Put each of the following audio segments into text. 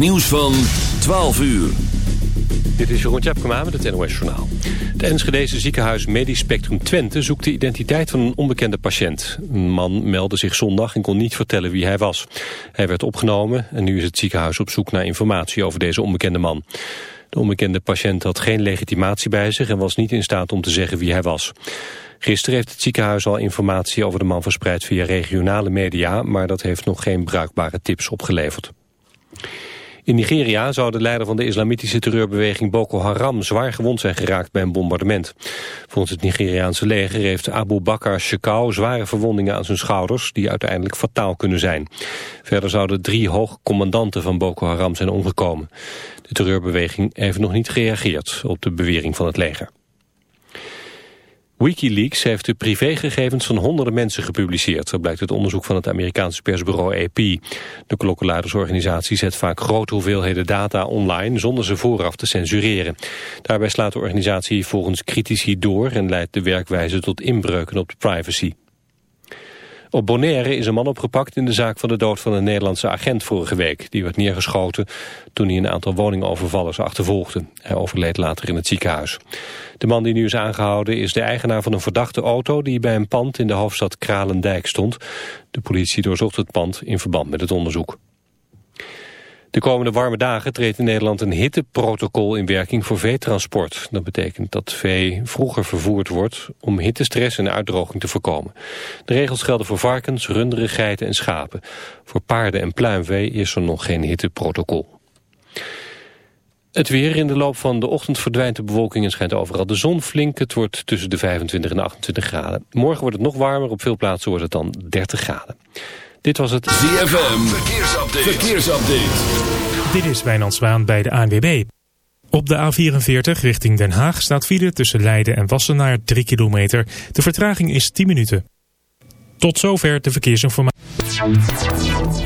Nieuws van 12 uur. Dit is Jeroen Tjepkema met het NOS Journaal. Het Enschedeze ziekenhuis Medisch Spectrum Twente zoekt de identiteit van een onbekende patiënt. Een man meldde zich zondag en kon niet vertellen wie hij was. Hij werd opgenomen en nu is het ziekenhuis op zoek naar informatie over deze onbekende man. De onbekende patiënt had geen legitimatie bij zich en was niet in staat om te zeggen wie hij was. Gisteren heeft het ziekenhuis al informatie over de man verspreid via regionale media, maar dat heeft nog geen bruikbare tips opgeleverd. In Nigeria zou de leider van de islamitische terreurbeweging Boko Haram zwaar gewond zijn geraakt bij een bombardement. Volgens het Nigeriaanse leger heeft Abu Bakr Shekau zware verwondingen aan zijn schouders die uiteindelijk fataal kunnen zijn. Verder zouden drie hoogcommandanten van Boko Haram zijn omgekomen. De terreurbeweging heeft nog niet gereageerd op de bewering van het leger. Wikileaks heeft de privégegevens van honderden mensen gepubliceerd. Dat blijkt uit onderzoek van het Amerikaanse persbureau AP. De klokkenluidersorganisatie zet vaak grote hoeveelheden data online... zonder ze vooraf te censureren. Daarbij slaat de organisatie volgens critici door... en leidt de werkwijze tot inbreuken op de privacy. Op Bonaire is een man opgepakt in de zaak van de dood van een Nederlandse agent vorige week. Die werd neergeschoten toen hij een aantal woningovervallers achtervolgde. Hij overleed later in het ziekenhuis. De man die nu is aangehouden is de eigenaar van een verdachte auto... die bij een pand in de hoofdstad Kralendijk stond. De politie doorzocht het pand in verband met het onderzoek. De komende warme dagen treedt in Nederland een hitteprotocol in werking voor veetransport. Dat betekent dat vee vroeger vervoerd wordt om hittestress en uitdroging te voorkomen. De regels gelden voor varkens, runderen, geiten en schapen. Voor paarden en pluimvee is er nog geen hitteprotocol. Het weer in de loop van de ochtend verdwijnt de bewolking en schijnt overal de zon flink. Het wordt tussen de 25 en 28 graden. Morgen wordt het nog warmer, op veel plaatsen wordt het dan 30 graden. Dit was het ZFM Verkeersupdate. Verkeersupdate. Dit is Wijnand Zwaan bij de ANWB. Op de A44 richting Den Haag staat file tussen Leiden en Wassenaar 3 kilometer. De vertraging is 10 minuten. Tot zover de verkeersinformatie.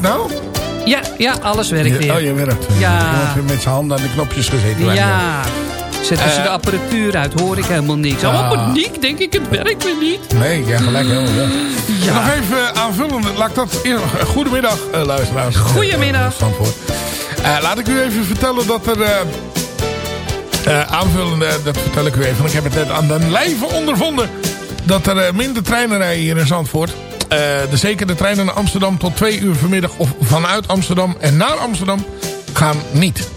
Nou? Ja, ja, alles werkt weer. Oh, je werkt. Ja. Je hebt met zijn handen aan de knopjes gezeten. Ja, Zetten ze de apparatuur uit, hoor ik helemaal niks. Oh, paniek, denk ik, het werkt weer niet. Nee, ja, gelijk helemaal. Ja. Nog even aanvullend, laat ik dat... Goedemiddag, uh, luisteraars. Goedemiddag. Uh, laat ik u even vertellen dat er... Uh, aanvullende, dat vertel ik u even. Ik heb het net aan de lijve ondervonden. Dat er minder treinen rijden hier in Zandvoort. De, zeker de treinen naar Amsterdam tot twee uur vanmiddag. Of vanuit Amsterdam en naar Amsterdam gaan niet.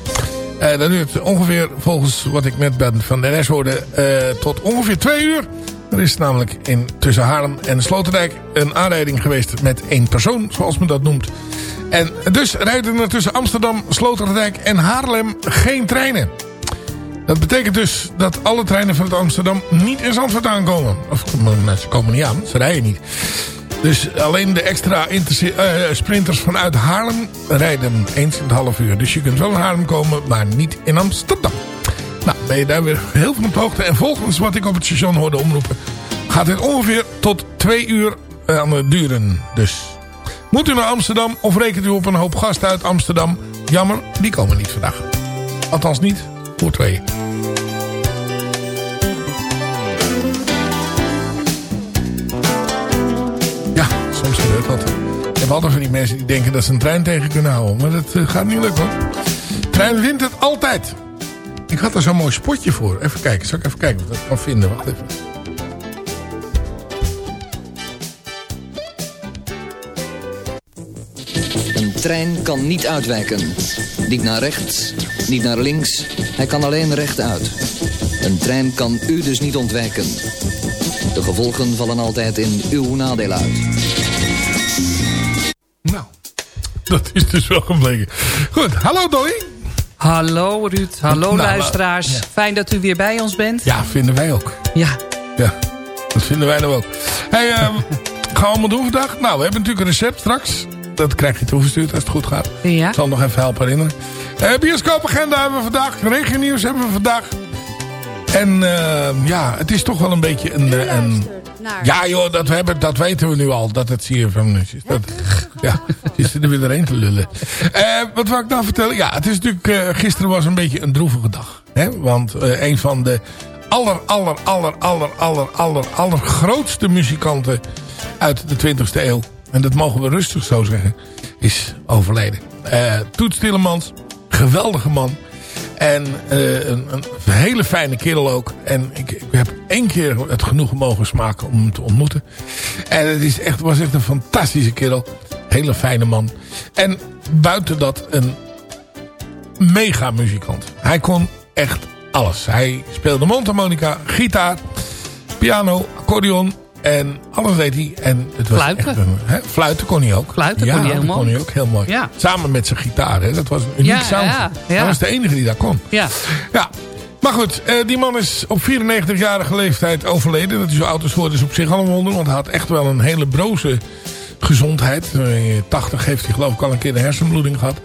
Uh, dat duurt ongeveer, volgens wat ik net ben van de NS hoorde, uh, tot ongeveer twee uur. Er is namelijk in, tussen Haarlem en Sloterdijk een aanrijding geweest met één persoon, zoals men dat noemt. En dus rijden er tussen Amsterdam, Sloterdijk en Haarlem geen treinen. Dat betekent dus dat alle treinen van Amsterdam niet in Zandvoort aankomen. Of ze komen niet aan, ze rijden niet. Dus alleen de extra uh, sprinters vanuit Haarlem rijden eens in het half uur. Dus je kunt wel in Haarlem komen, maar niet in Amsterdam. Nou, ben je daar weer heel veel op hoogte. En volgens wat ik op het station hoorde omroepen... gaat dit ongeveer tot twee uur uh, aan duren. Dus moet u naar Amsterdam of rekent u op een hoop gasten uit Amsterdam? Jammer, die komen niet vandaag. Althans niet voor tweeën. Altijd van die mensen die denken dat ze een trein tegen kunnen houden. Maar dat uh, gaat niet lukken. Trein wint het altijd. Ik had er zo'n mooi spotje voor. Even kijken, zal ik even kijken wat ik kan vinden. Wacht even. Een trein kan niet uitwijken. Niet naar rechts, niet naar links. Hij kan alleen rechtuit. Een trein kan u dus niet ontwijken. De gevolgen vallen altijd in uw nadeel uit. Dat is dus wel gebleken. Goed, hallo Dolly. Hallo Ruud, hallo nou, luisteraars. Fijn dat u weer bij ons bent. Ja, vinden wij ook. Ja. Ja, dat vinden wij nou ook. Hey, uh, gaan we allemaal doen vandaag? Nou, we hebben natuurlijk een recept straks. Dat krijg je toegestuurd als het goed gaat. Ja. Ik zal nog even helpen herinneren. Uh, bioscoopagenda hebben we vandaag. Regionieuws hebben we vandaag. En uh, ja, het is toch wel een beetje een... een ja joh, dat, we hebben, dat weten we nu al. Dat het CFM is. Dat, ja, is er weer een te lullen. Uh, wat wil ik nou vertellen? Ja, het is natuurlijk... Uh, gisteren was een beetje een droevige dag. Hè? Want uh, een van de aller, aller, aller, aller, aller, aller, aller grootste muzikanten uit de 20e eeuw. En dat mogen we rustig zo zeggen. Is overleden. Toet Stillemans. Geweldige man. En uh, een, een, hele fijne kerel ook. En ik, ik, heb één keer het genoegen mogen smaken om hem te ontmoeten. En het is echt, was echt een fantastische kerel. Hele fijne man. En buiten dat een mega muzikant. Hij kon echt alles. Hij speelde mondharmonica, gitaar, piano, accordeon, en alles deed hij. En het was fluiten. Echt een, hè, fluiten kon hij ook. Fluiten ja, kon hij kon hij ook heel mooi. Ja. Samen met zijn gitaar. Hè. Dat was een uniek ja, sound. Ja. Hij was de enige die dat kon. Ja. ja. Maar goed, eh, die man is op 94-jarige leeftijd overleden. Dat hij zo oud is geworden is op zich al een wonder. Want hij had echt wel een hele broze gezondheid. In 80 heeft hij geloof ik al een keer de hersenbloeding gehad.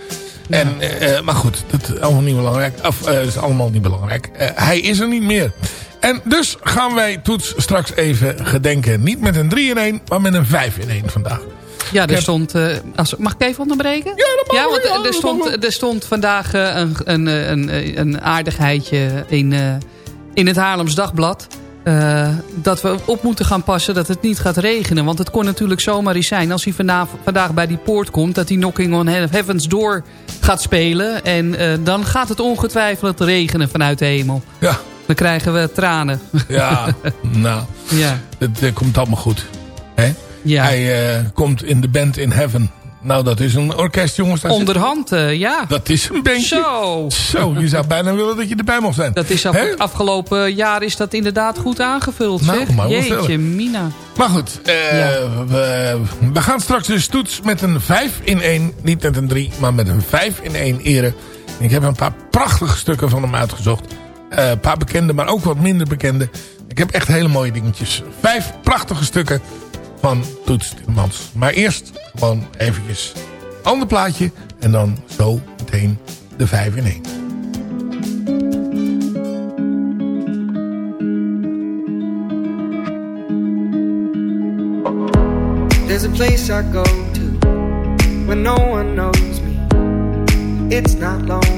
En, uh, maar goed, dat is allemaal niet belangrijk. Of, is allemaal niet belangrijk. Hij is er niet meer. En dus gaan wij Toets straks even gedenken. Niet met een 3 in 1, maar met een 5 in 1 vandaag. Ja, er stond... Uh, als, mag ik even onderbreken? Ja, dat mag ja, want er, stond, er stond vandaag uh, een, een, een, een aardigheidje in, uh, in het Haarlems Dagblad. dat we op moeten gaan passen dat het niet gaat regenen. Want het kon natuurlijk zomaar eens zijn als hij vandaag, vandaag bij die poort komt... dat hij Knocking on Heaven's Door gaat spelen. En dan gaat het ongetwijfeld regenen vanuit de hemel. Ja. Dan krijgen we tranen. Ja, nou. Ja. Het, het komt allemaal goed. Hè? Ja. Hij uh, komt in de band in Heaven. Nou, dat is een orkest, jongens. Onderhand, uh, ja. Dat is een bandje. Zo. Zo, je zou bijna willen dat je erbij mocht zijn. Dat is af, afgelopen jaar is dat inderdaad goed aangevuld, nou, zeg. Maar Jeetje, Mina. Maar goed, uh, ja. we, we, gaan straks dus toets met een 5 in 1. Niet met een 3, maar met een 5 in 1 ere. Ik heb een paar prachtige stukken van hem uitgezocht. Een uh, paar bekende, maar ook wat minder bekende. Ik heb echt hele mooie dingetjes. Vijf prachtige stukken van Toets Tillemans. Maar eerst gewoon eventjes ander plaatje. En dan zo meteen de vijf in één. There's a place I go to when no one knows me. It's not lonely.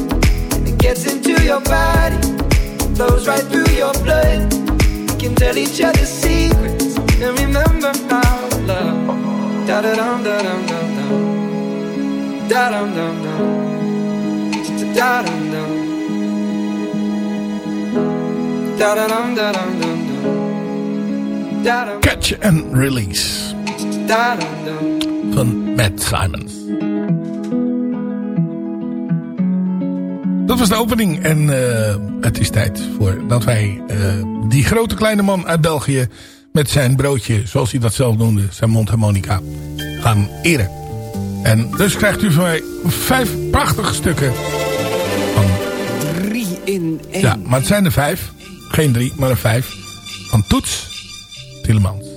Gets into your body, flows right through your blood. We can tell each other secrets and remember to love. Da da dum da dum dum dum. Da dum dum dum. Da dum dum. Da da dum da dum dum dum. Da dum. Catch and Release Da dum dum. van Matt Simons. Dat was de opening en uh, het is tijd voor dat wij uh, die grote kleine man uit België met zijn broodje, zoals hij dat zelf noemde, zijn mondharmonica, gaan eren. En dus krijgt u van mij vijf prachtige stukken. Van... Drie in één. Ja, maar het zijn er vijf. Geen drie, maar er vijf. Van Toets Tielemans.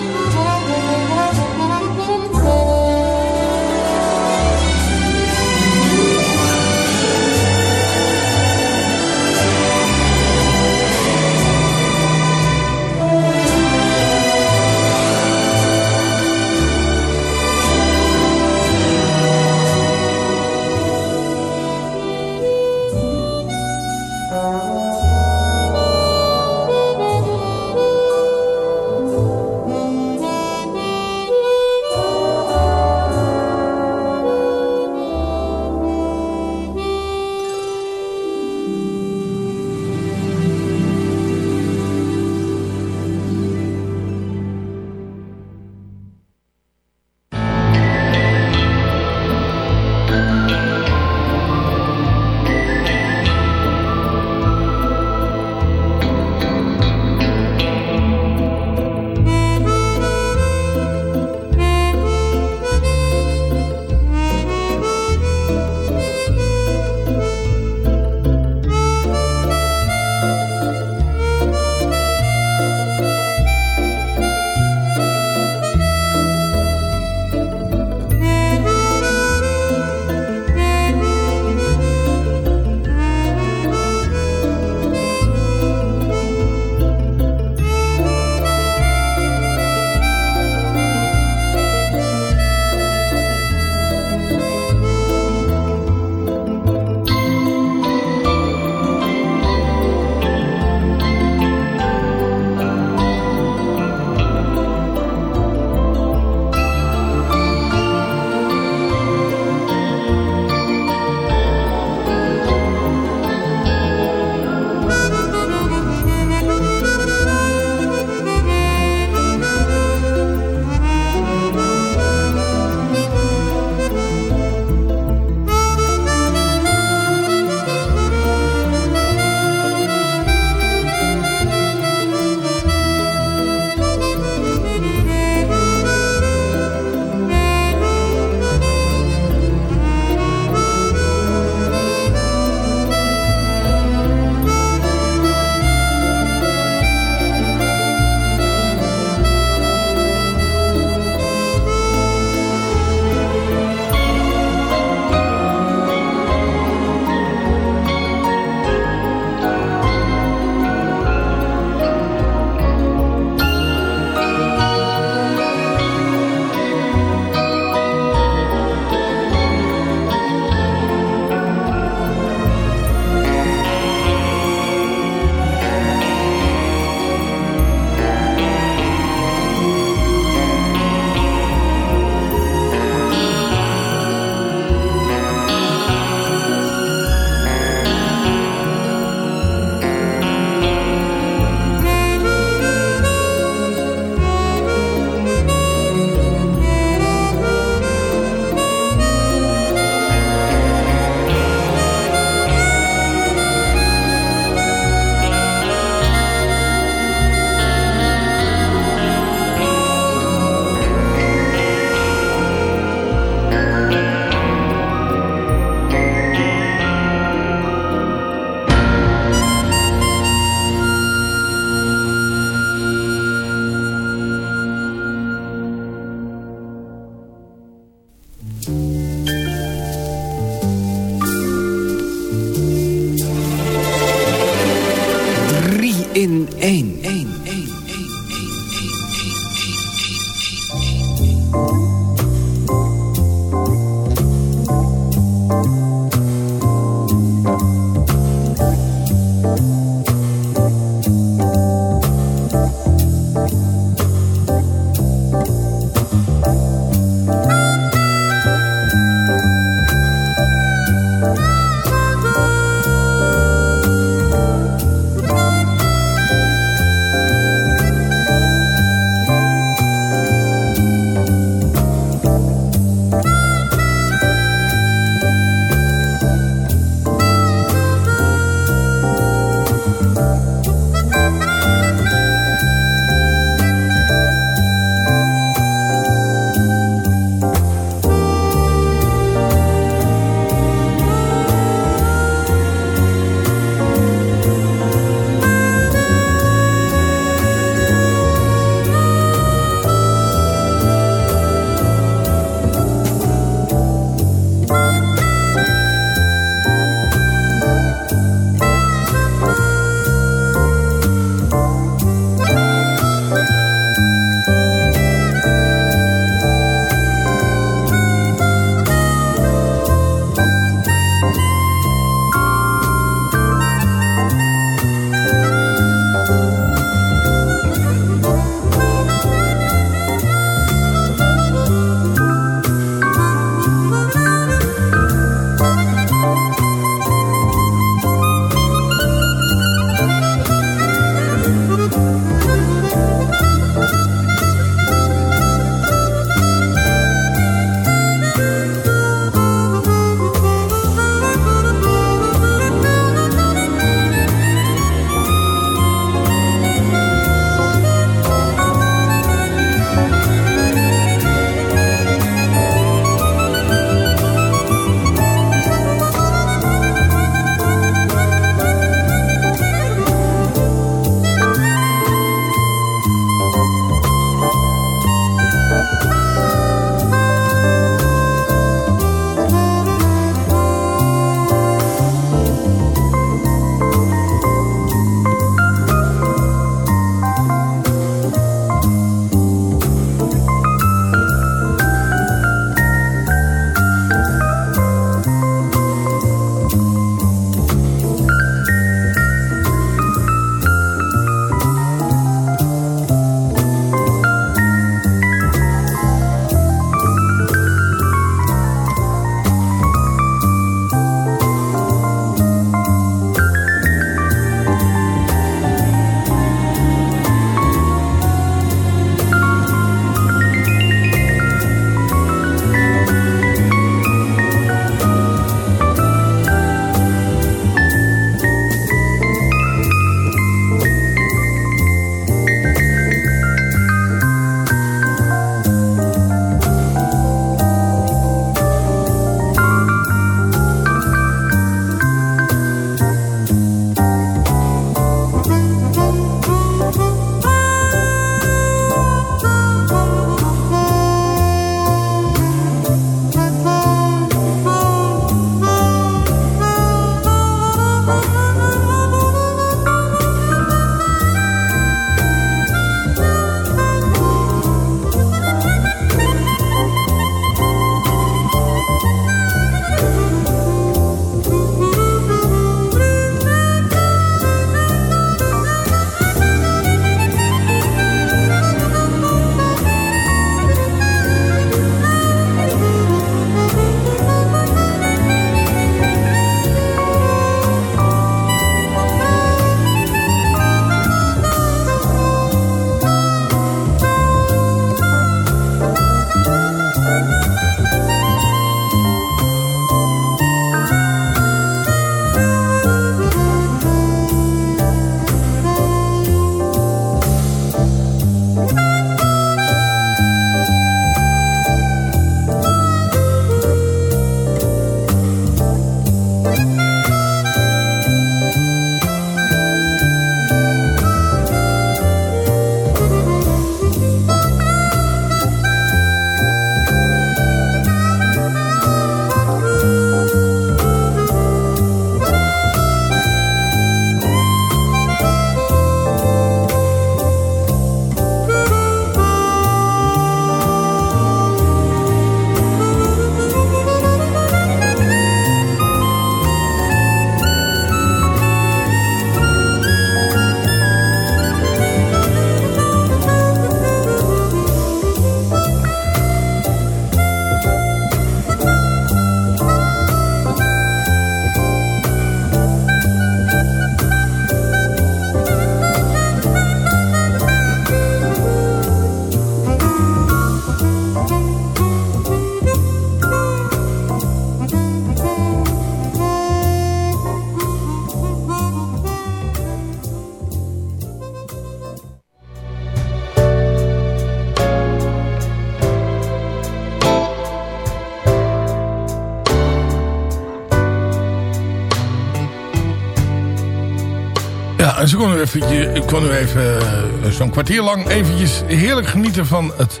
Zo kon u even, uh, zo'n kwartier lang eventjes heerlijk genieten van het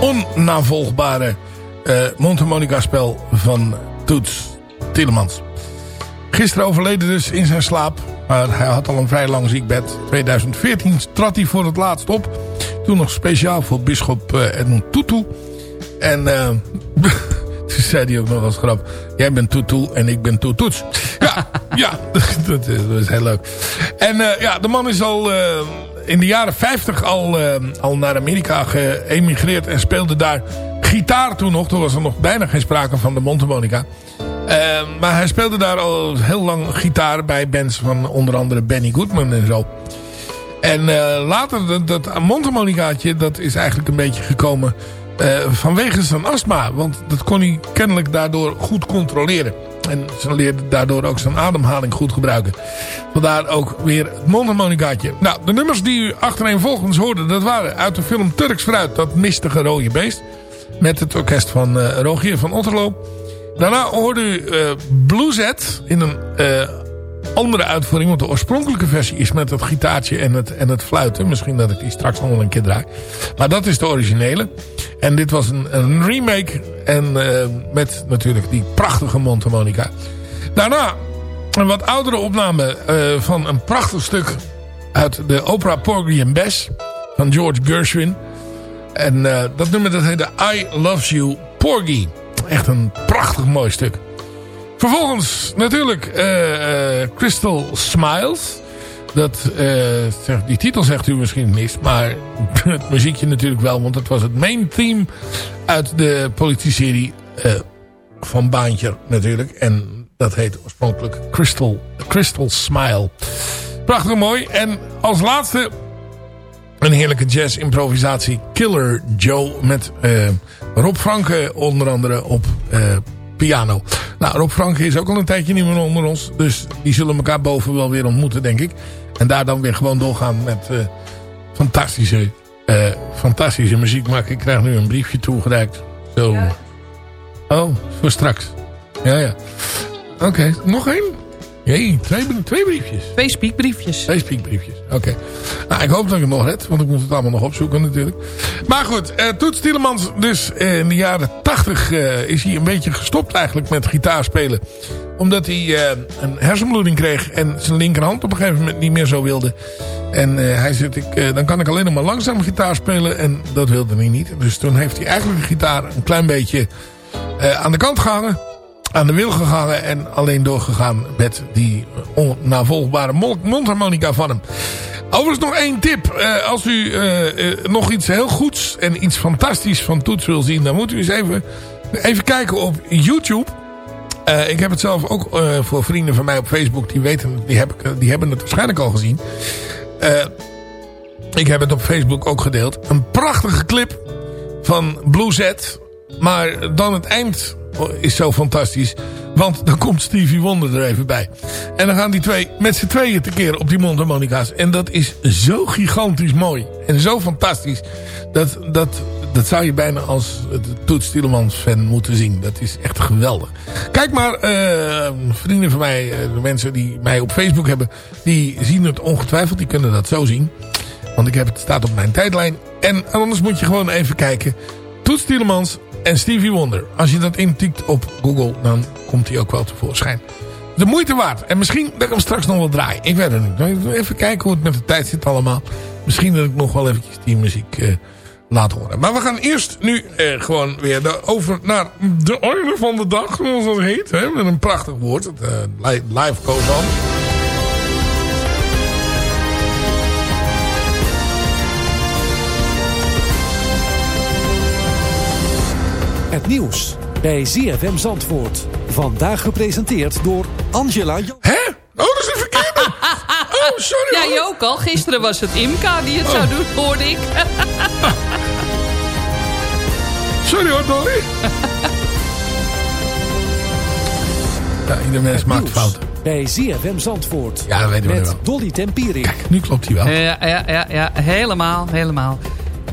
onnavolgbare uh, Montemonica spel van Toets Tielemans. Gisteren overleden dus in zijn slaap. Maar hij had al een vrij lang ziekbed. 2014 trad hij voor het laatst op. Toen nog speciaal voor bischop uh, Edmund Tutu. En uh, toen zei hij ook nog als grap. Jij bent Tutu en ik ben Tututs. Ja, ja dat, is heel leuk. En uh, ja, de man is al in de jaren 50 al, al naar Amerika geëmigreerd. En speelde daar gitaar toen nog. Toen was er nog bijna geen sprake van de mondharmonica. Maar hij speelde daar al heel lang gitaar bij bands van onder andere Benny Goodman en zo. En later, dat, dat mondharmonicaatje, dat is eigenlijk een beetje gekomen vanwege zijn astma. Want dat kon hij kennelijk daardoor goed controleren. En ze leerde daardoor ook zijn ademhaling goed gebruiken. Vandaar ook weer het mondharmonicaatje. Nou, de nummers die u achtereenvolgens hoorde, dat waren uit de film Turks Fruit, dat mistige rode beest. Met het orkest van uh, Rogier van Otterlo. Daarna hoorde u uh, Blueset in een uh, andere uitvoering. Want de oorspronkelijke versie is met het gitaartje en het, en het fluiten. Misschien dat ik die straks nog wel een keer draai. Maar dat is de originele. En dit was een, een remake. En uh, met natuurlijk die prachtige mondharmonica. Daarna een wat oudere opname van een prachtig stuk uit de opera Porgy and Bess. Van George Gershwin. En uh, dat nummer dat heette I Love You Porgy. Echt een prachtig mooi stuk. Vervolgens natuurlijk uh, uh, Crystal Smiles. Dat, zegt, die titel zegt u misschien niet. Maar het muziekje natuurlijk wel. Want het was het main theme uit de politieserie van Baantje natuurlijk. En dat heet oorspronkelijk Crystal, Crystal Smile. Prachtig mooi. En als laatste een heerlijke jazz improvisatie Killer Joe met uh, Rob Franke onder andere op uh, piano. Nou, Rob Franke is ook al een tijdje niet meer onder ons. Dus die zullen elkaar boven wel weer ontmoeten, denk ik. En daar dan weer gewoon doorgaan met uh, fantastische, fantastische muziek maken. Ik krijg nu een briefje toegereikt. Zo. Ja. Oh, voor straks. Ja, ja. Oké, okay. nog één? Nee, twee, twee briefjes. Twee spiekbriefjes. Twee spiekbriefjes, oké. Nou, ik hoop dat ik het nog red, want ik moet het allemaal nog opzoeken natuurlijk. Maar goed, uh, Toets Tielemans, dus in de jaren tachtig uh, is hij een beetje gestopt eigenlijk met gitaarspelen. Omdat hij een hersenbloeding kreeg en zijn linkerhand op een gegeven moment niet meer zo wilde. En hij zegt, ik, dan kan ik alleen nog maar langzaam gitaar spelen en dat wilde hij niet. Dus toen heeft hij eigenlijk de gitaar een klein beetje aan de kant gehangen aan de wil gegaan en alleen doorgegaan met die onnavolgbare mondharmonica van hem. Overigens nog één tip. Uh, als u uh, uh, nog iets heel goeds en iets fantastisch van Toets wil zien... dan moet u eens even, even kijken op YouTube. ik heb het zelf ook voor vrienden van mij op Facebook. Die, weten, die, heb die hebben het waarschijnlijk al gezien. ik heb het op Facebook ook gedeeld. Een prachtige clip van Blue Z. Maar dan het eind is zo fantastisch. Want dan komt Stevie Wonder er even bij. En dan gaan die twee met z'n tweeën tekeer op die mondharmonica's. En dat is zo gigantisch mooi. En zo fantastisch. Dat, dat, dat zou je bijna als Toets Stielemans fan moeten zien. Dat is echt geweldig. Kijk maar, uh, vrienden van mij, uh, de mensen die mij op Facebook hebben. Die zien het ongetwijfeld. Die kunnen dat zo zien. Want ik heb het staat op mijn tijdlijn. En anders moet je gewoon even kijken. Toets Stielemans en Stevie Wonder. Als je dat intikt op Google, dan komt hij ook wel tevoorschijn. De moeite waard. En misschien dat ik hem straks nog wel draai. Ik weet het niet. Even kijken hoe het met de tijd zit allemaal. Misschien dat ik nog wel eventjes die muziek uh, laat horen. Maar we gaan eerst nu uh, gewoon weer over naar de orde van de dag. Zoals dat heet. Hè? Met een prachtig woord. Uh, live goes. Het nieuws bij ZFM Zandvoort. Vandaag gepresenteerd door Angela... Hè? Oh, dat is een verkeerde. Oh, sorry Ja, je ook al. Gisteren was het Imka die het oh. zou doen, hoorde ik. sorry hoor, Dolly. ja, ieder mens maakt fouten. Bij ZFM Zandvoort. Ja, dat weten we Met wel. Dolly Tempierik. Kijk, nu klopt hij wel. Ja, ja, ja, ja, helemaal, helemaal.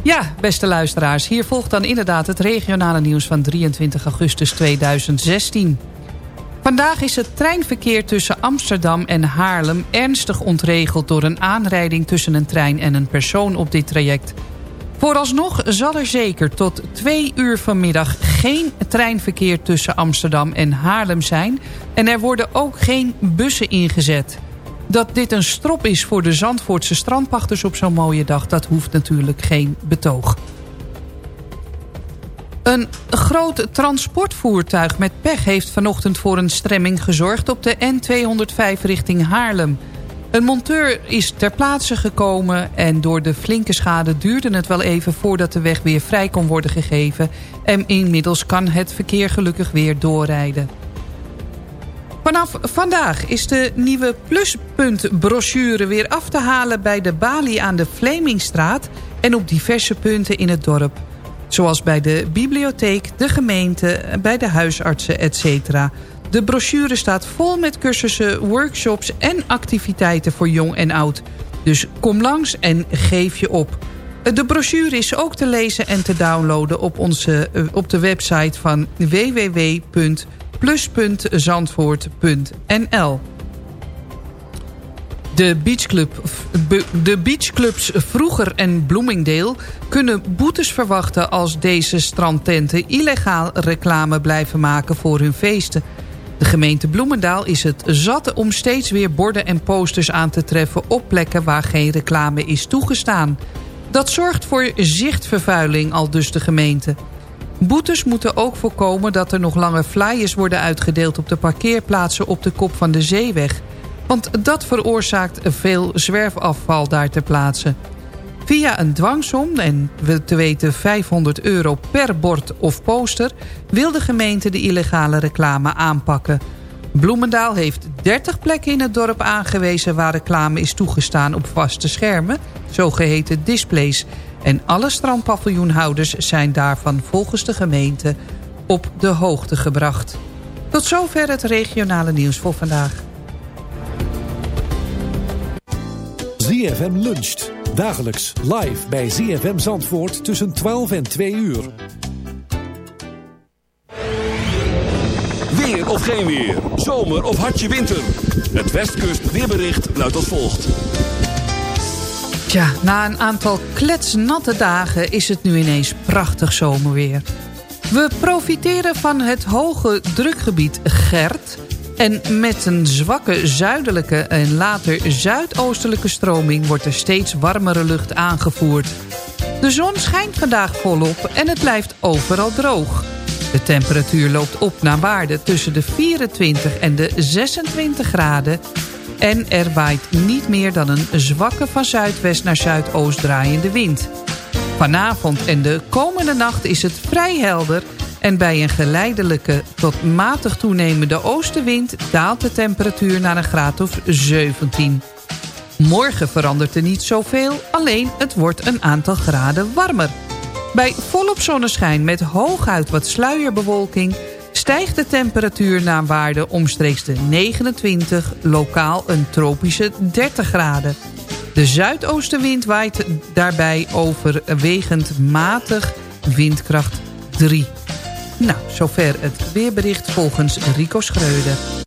Ja, beste luisteraars, hier volgt dan inderdaad het regionale nieuws van 23 augustus 2016. Vandaag is het treinverkeer tussen Amsterdam en Haarlem ernstig ontregeld door een aanrijding tussen een trein en een persoon op dit traject. Vooralsnog zal er zeker tot twee uur vanmiddag geen treinverkeer tussen Amsterdam en Haarlem zijn. En er worden ook geen bussen ingezet. Dat dit een strop is voor de Zandvoortse strandpachters op zo'n mooie dag... dat hoeft natuurlijk geen betoog. Een groot transportvoertuig met pech heeft vanochtend voor een stremming gezorgd... op de N205 richting Haarlem. Een monteur is ter plaatse gekomen en door de flinke schade duurde het wel even voordat de weg weer vrij kon worden gegeven. En inmiddels kan het verkeer gelukkig weer doorrijden. Vanaf vandaag is de nieuwe pluspuntbrochure weer af te halen bij de balie aan de Vlemingstraat en op diverse punten in het dorp. Zoals bij de bibliotheek, de gemeente, bij de huisartsen, etc. De brochure staat vol met cursussen, workshops en activiteiten voor jong en oud. Dus kom langs en geef je op. De brochure is ook te lezen en te downloaden op, onze, eh, op de website van www.plus.zandvoort.nl. De, beachclub, de beachclubs Vroeger en Bloomingdale kunnen boetes verwachten als deze strandtenten illegaal reclame blijven maken voor hun feesten. De gemeente Bloemendaal is het zat om steeds weer borden en posters aan te treffen op plekken waar geen reclame is toegestaan. Dat zorgt voor zichtvervuiling, al dus de gemeente. Boetes moeten ook voorkomen dat er nog lange flyers worden uitgedeeld op de parkeerplaatsen op de kop van de zeeweg. Want dat veroorzaakt veel zwerfafval daar ter plaatse. Via een dwangsom, en te weten 500 euro per bord of poster... wil de gemeente de illegale reclame aanpakken. Bloemendaal heeft 30 plekken in het dorp aangewezen... waar reclame is toegestaan op vaste schermen, zogeheten displays. En alle strandpaviljoenhouders zijn daarvan volgens de gemeente op de hoogte gebracht. Tot zover het regionale nieuws voor vandaag. ZFM luncht. Dagelijks live bij ZFM Zandvoort tussen 12 en 2 uur. Weer of geen weer. Zomer of hartje winter. Het Westkust weerbericht luidt als volgt. Tja, na een aantal kletsnatte dagen is het nu ineens prachtig zomerweer. We profiteren van het hoge drukgebied Gert... En met een zwakke zuidelijke en later zuidoostelijke stroming... wordt er steeds warmere lucht aangevoerd. De zon schijnt vandaag volop en het blijft overal droog. De temperatuur loopt op naar waarde tussen de 24 en de 26 graden... en er waait niet meer dan een zwakke van zuidwest naar zuidoost draaiende wind. Vanavond en de komende nacht is het vrij helder en bij een geleidelijke tot matig toenemende oostenwind daalt de temperatuur naar een graad of 17. Morgen verandert er niet zoveel, alleen het wordt een aantal graden warmer. Bij volop zonneschijn met hooguit wat sluierbewolking... stijgt de temperatuur naar waarde omstreeks de 29, lokaal een tropische 30 graden. De zuidoostenwind waait daarbij overwegend matig windkracht 3. Nou, zover het weerbericht volgens Rico Schreuder.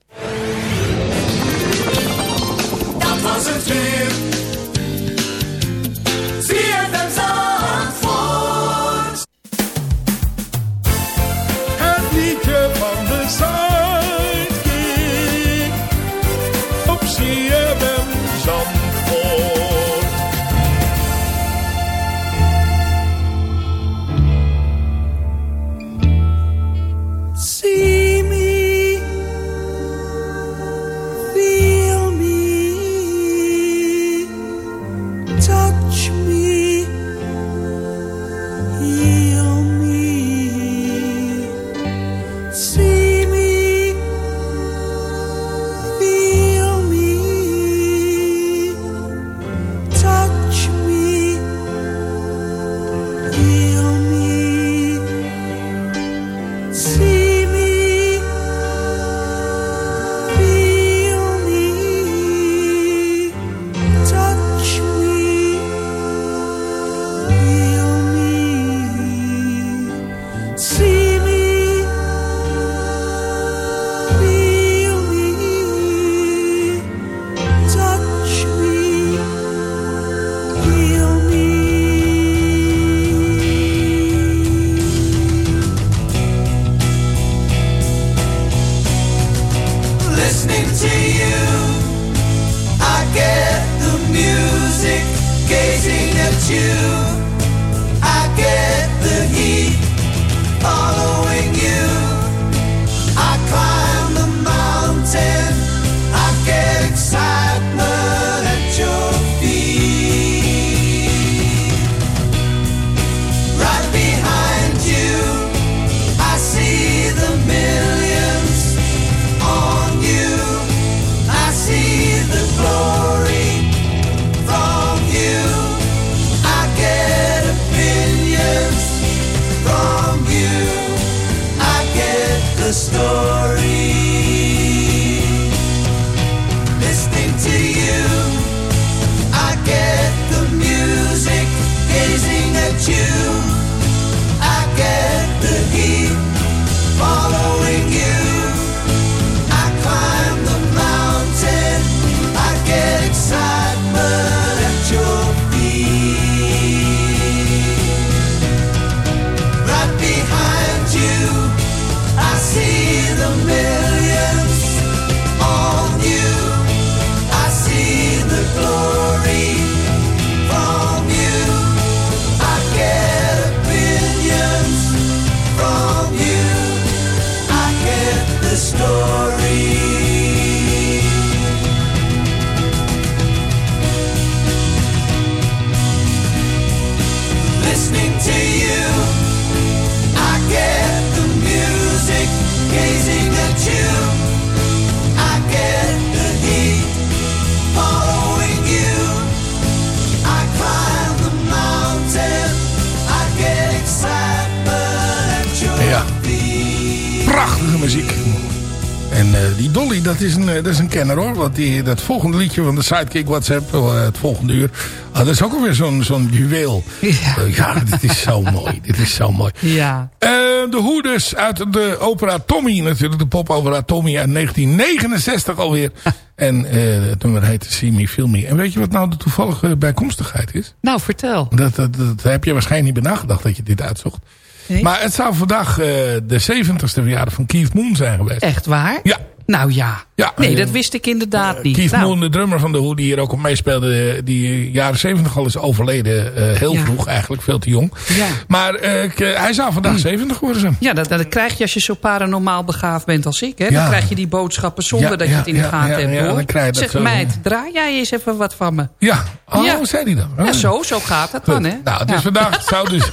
Kenner hoor. Want die, dat volgende liedje van de Sidekick WhatsApp, eh, het volgende uur. ah, dat is ook alweer zo'n zo'n juweel. Ja. Eh, ja, dit is zo mooi. Dit is zo mooi. Ja. Eh, de Hoeders uit de opera Tommy natuurlijk. De popopera Tommy uit 1969 alweer. en eh, het nummer heet See Me, Feel Me. En weet je wat nou de toevallige bijkomstigheid is? Nou, vertel. Dat, dat, dat heb je waarschijnlijk niet bij nagedacht dat je dit uitzocht. Nee? Maar het zou vandaag de 70ste verjaardag van Keith Moon zijn geweest. Echt waar? Ja. Nou ja. Ja, nee, eh, dat wist ik inderdaad niet. Keith Nou, Moon, de drummer van de Who, die hier ook op meespeelde, eh, die jaren 70 al is overleden. eh, heel Ja. vroeg eigenlijk, veel te jong. Ja. Maar eh, eh, hij zou vandaag 70 worden zijn. Ja, dat, dat krijg je als je zo paranormaal begaafd bent als ik. Hè? Dan krijg je die boodschappen zonder dat je het in de gaten hebt. ja, hoor. dan krijg je dat zeg, zo, meid, draai jij eens even wat van me. Ja, oh, zei hij dan? Ja, Oh. zo, zo gaat het dan, hè? Nou, dus Ja. vandaag zou dus...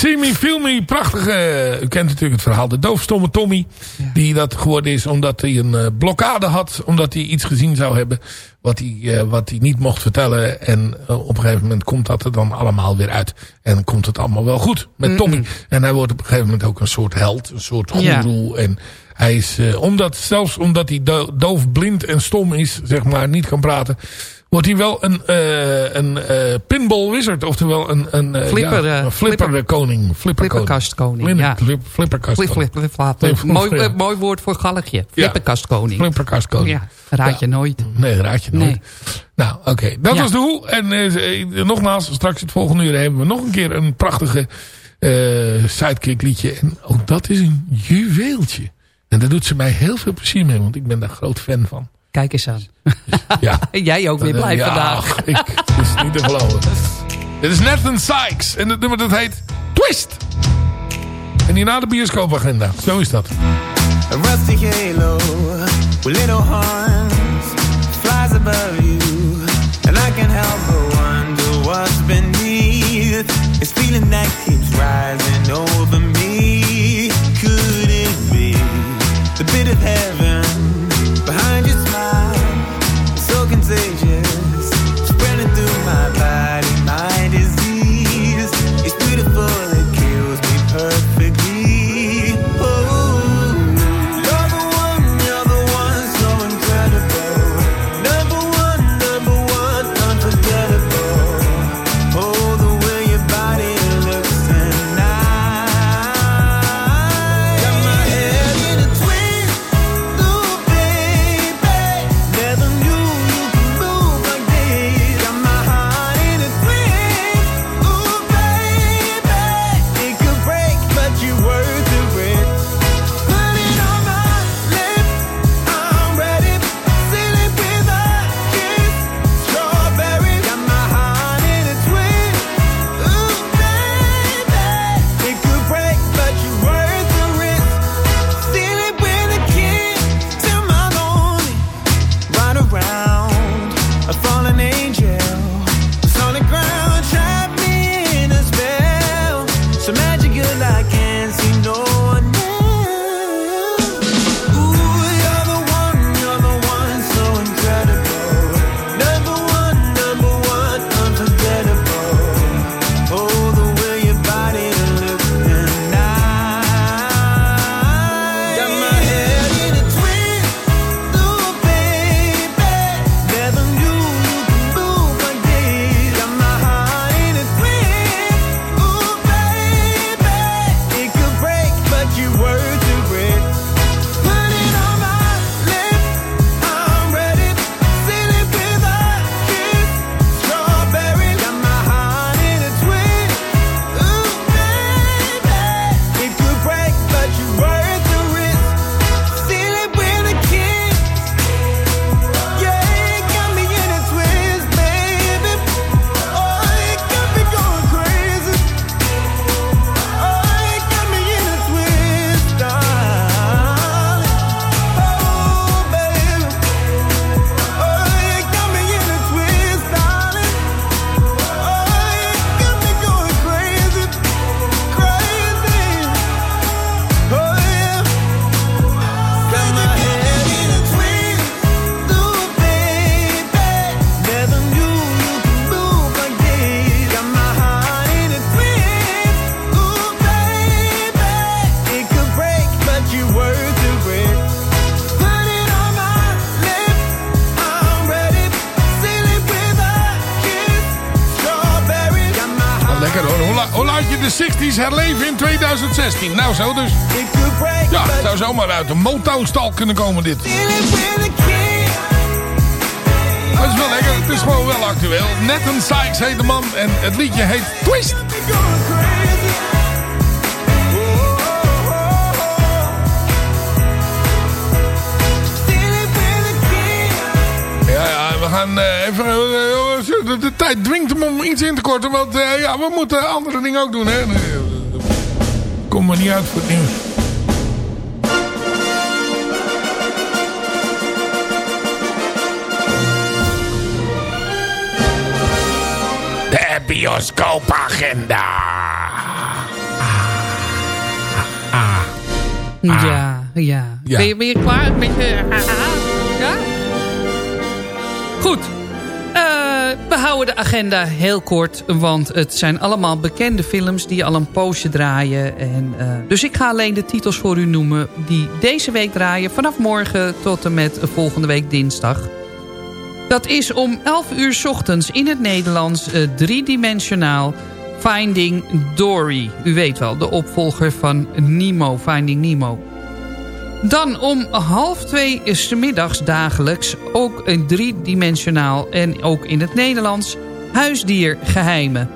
See Me, Feel Me, prachtige... U kent natuurlijk het verhaal. De doofstomme Tommy. Die dat geworden is omdat hij een eh, blokkade had. Omdat hij iets gezien zou hebben. Wat hij, eh, wat hij niet mocht vertellen. En eh, op een gegeven moment komt dat er dan allemaal weer uit. En komt het allemaal wel goed met Tommy. En hij wordt op een gegeven moment ook een soort held. Een soort Ja. goeroe. En hij is... omdat, zelfs omdat hij do- doof, blind en stom is. Zeg maar, niet kan praten wordt hij wel een, eh, een eh, pinball wizard. Oftewel een, een, eh, Flipper, ja, een flipper, koning. Flipper Flipperkastkoning, Flipper- ja. flip- flipperkast Flip, flip, flip, flap. Nee, flip, mooi, woord voor galgje. Flipperkastkoning. Flipperkastkoning. Ja, raad je nooit. Nee, raad je nooit. Nee. Nou, oké. Dat was de hoe. En nogmaals, straks het volgende uur hebben we nog een keer een prachtige sidekick liedje. En ook dat is een juweeltje. En daar doet ze mij heel veel plezier mee, want ik ben daar groot fan van. Kijk eens aan. Ja. Jij ook weer blij ja, vandaag. Ik, het is niet te geloven. Dit is Nathan Sykes. En het nummer dat heet Twist. En hierna de bioscoopagenda. Zo is dat. A rusty halo with little horns flies above you, and I can't help but wonder what's beneath. This feeling that keeps rising over me. Could it be the bit of heaven behind 2016. Nou zo dus. Ja, het zou zomaar uit een Motown-stal kunnen komen dit. Dat is wel lekker. Het is gewoon wel actueel. Nathan Sykes heet de man en het liedje heet Twist. Ja, ja, we gaan eh, even... eh, de, de tijd dwingt hem om iets in te korten. Want eh, ja, we moeten andere dingen ook doen, hè. Kom maar niet uit voor het nieuws. De bioscoopagenda. Ja, ja. Ja. Ben, je, ben je klaar? Een beetje... ah, ah, ja? Goed. Eh, we houden de agenda heel kort, want het zijn allemaal bekende films die al een poosje draaien. En, eh, dus ik ga alleen de titels voor u noemen die deze week draaien. Vanaf morgen tot en met volgende week dinsdag. Dat is om 11 uur ochtends in het Nederlands eh, driedimensionaal Finding Dory. U weet wel, de opvolger van Nemo, Finding Nemo. Dan om half twee is middags dagelijks, ook een driedimensionaal en ook in het Nederlands, huisdiergeheimen.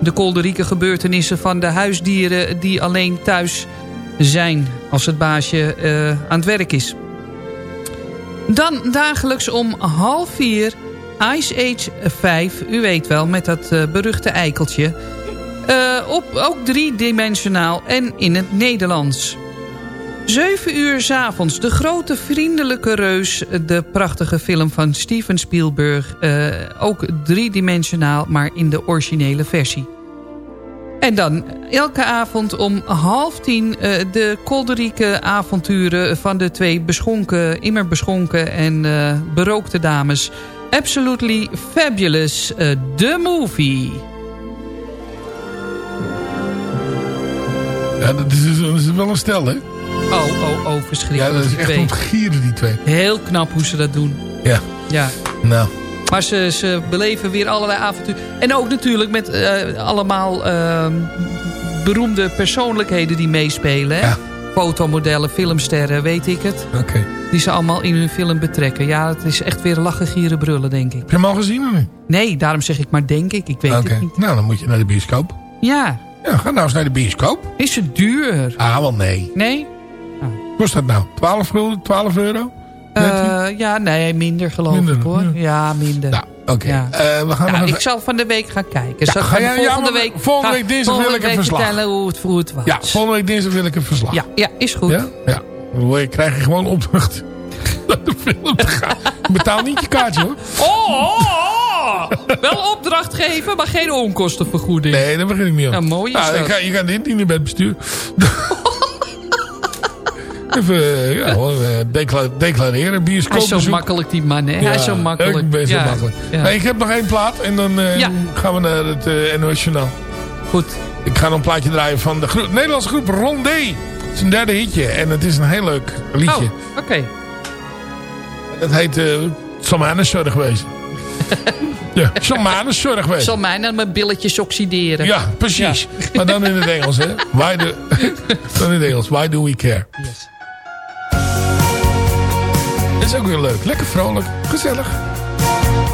De kolderieke gebeurtenissen van de huisdieren die alleen thuis zijn als het baasje eh, aan het werk is. Dan dagelijks om half vier Ice Age 5, u weet wel, met dat eh, beruchte eikeltje. Eh, op, ook driedimensionaal en in het Nederlands. 7 uur 's avonds, De Grote Vriendelijke Reus. De prachtige film van Steven Spielberg. eh, ook driedimensionaal, maar in de originele versie. En dan elke avond om half tien eh, de kolderieke avonturen van de twee beschonken, immer beschonken en eh, berookte dames. Absolutely Fabulous, the movie. Ja, dat is, dat is wel een stel, hè? Oh, oh, oh, Ja, verschrikkelijk. dat is echt twee. om te gieren, die twee. Heel knap hoe ze dat doen. Ja, Ja. nou. Maar ze, ze beleven weer allerlei avonturen. En ook natuurlijk met eh, allemaal ehm, beroemde persoonlijkheden die meespelen. Hè? Ja. Fotomodellen, filmsterren, weet ik het. Oké. Die ze allemaal in hun film betrekken. Ja, het is echt weer lachen, gieren, brullen, denk ik. Heb je hem al gezien of niet? Nee, daarom zeg ik maar denk ik. Ik weet het niet. Nou, dan moet je naar de bioscoop. Ja, Ja, ga nou eens naar de bioscoop. is het duur? Ah, wel nee. Nee? Kost dat nou? 12 euro? 12 euro? Eh, ja, nee, minder geloof Minder, ik hoor. ja. Ja, minder. Nou, oké. Ja. Eh, we gaan even... ik zal van de week gaan kijken. Ja, ga van jij- volgende maar week, volgende week dinsdag wil volgende ik een verslag. vertellen hoe het, hoe het was. Ja, volgende week dinsdag wil ik een verslag. Ja, ja, is goed. Ja? Ja. Dan krijg je gewoon opdracht naar de film te gaan. Je betaalt niet je kaartje hoor. Oh, oh, oh. Wel opdracht geven, maar geen onkostenvergoeding. Nee, daar begin ik niet aan. Ja, mooi is Nou, dat. je, kan, je kan indienen bij het bestuur. Even ja, eh, decla- declareren, Hij is zo makkelijk, die man. Hè? Hij is zo makkelijk. Ik ben zo Ja, makkelijk. ja. Nee, ik heb nog één plaat en dan eh, Ja. gaan we naar het eh NOS Journaal. Goed. Ik ga nog een plaatje draaien van de groep, Nederlandse groep Rondé. Het is een derde hitje en het is een heel leuk liedje. Oh, oké. Het heet uh, Salmanenzorg geweest. ja, Salmanenzorg naar mijn billetjes oxideren. Ja, precies. Maar dan in het Engels, hè. Why do, dan in het Engels. Why do we care? Yes. Dat is ook weer leuk. Lekker vrolijk. Gezellig.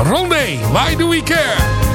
Rondé. Why do we care?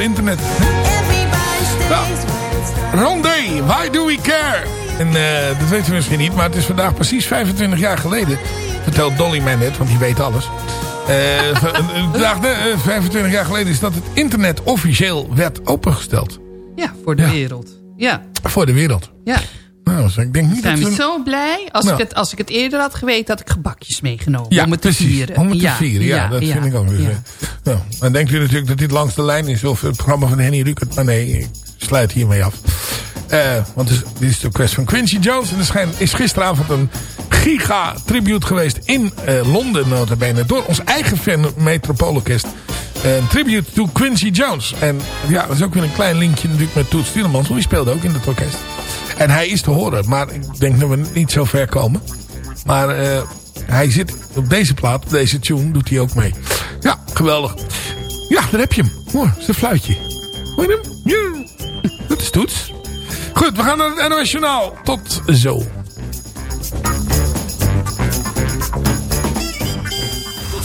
Internet. Rondé, Why Do We Care? En eh, dat weten we misschien niet, maar het is vandaag precies 25 jaar geleden. Vertelt Dolly mij net, want die weet alles. Eh, vandaag, eh, 25 jaar geleden is dat het internet officieel werd opengesteld. Ja, voor de wereld. Ja. Voor de wereld. Ja. Nou, ik denk niet Zijn dat we we... zo blij. Als, Nou. ik het, als ik het eerder had geweten, had ik gebakjes meegenomen. Ja, om het te vieren. Om het te vieren, ja, dat vind ik ook weer. Nou, dan denkt u natuurlijk dat dit langs de lijn is of het programma van Henny Rukert. Maar nee, ik sluit hiermee af. Eh, want dit is de kwestie van Quincy Jones. En er is gisteravond een giga-tribute geweest in eh, Londen, notabene. Door ons eigen fan Metropoolorkest. Een tribute to Quincy Jones. En ja, dat is ook weer een klein linkje natuurlijk met Toet Stielemans. Want die speelde ook in het orkest. En hij is te horen. Maar ik denk dat we niet zo ver komen. Maar eh, hij zit op deze plaat, op deze tune, doet hij ook mee. Ja, geweldig. Ja, daar heb je hem. Hoor, zijn fluitje. Hoor je hem? Ja. Dat is toets. Goed, we gaan naar het NOS Journaal. Tot zo.